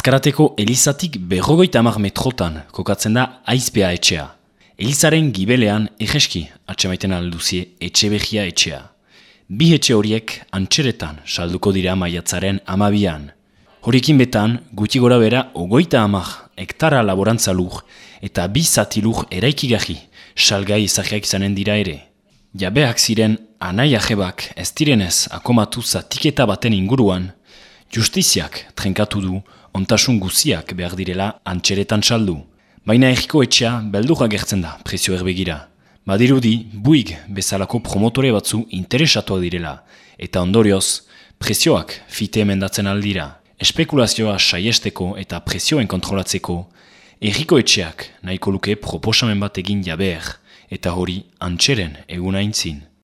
Azkarateko Elizatik berrogoita amar metrotan kokatzen da aizpea etxea. Elizaren gibelean egeski atxemaiten alduzie etxe behia etxea. Bi etxe horiek antxeretan salduko dira maiatzaren amabian. Horiekin betan, guti gora bera ogoita amak hektara laborantza lur eta bi zati lur eraikigarri salgai izahiak izanen dira ere. Jabeak ziren anai ajebak ez direnez akomatu zatiketa baten inguruan, justiziak trenkatu du ontasun guziak behar direla antxeretan saldu. Baina erriko etxea beldurra gertzen da prezio erbegira. Badirudi, buig bezalako promotore batzu interesatua direla, eta ondorioz, prezioak fite emendatzen aldira. Espekulazioa saiesteko eta prezioen kontrolatzeko, erriko etxeak nahiko luke proposamen bat egin jabeer, eta hori antxeren eguna intzin.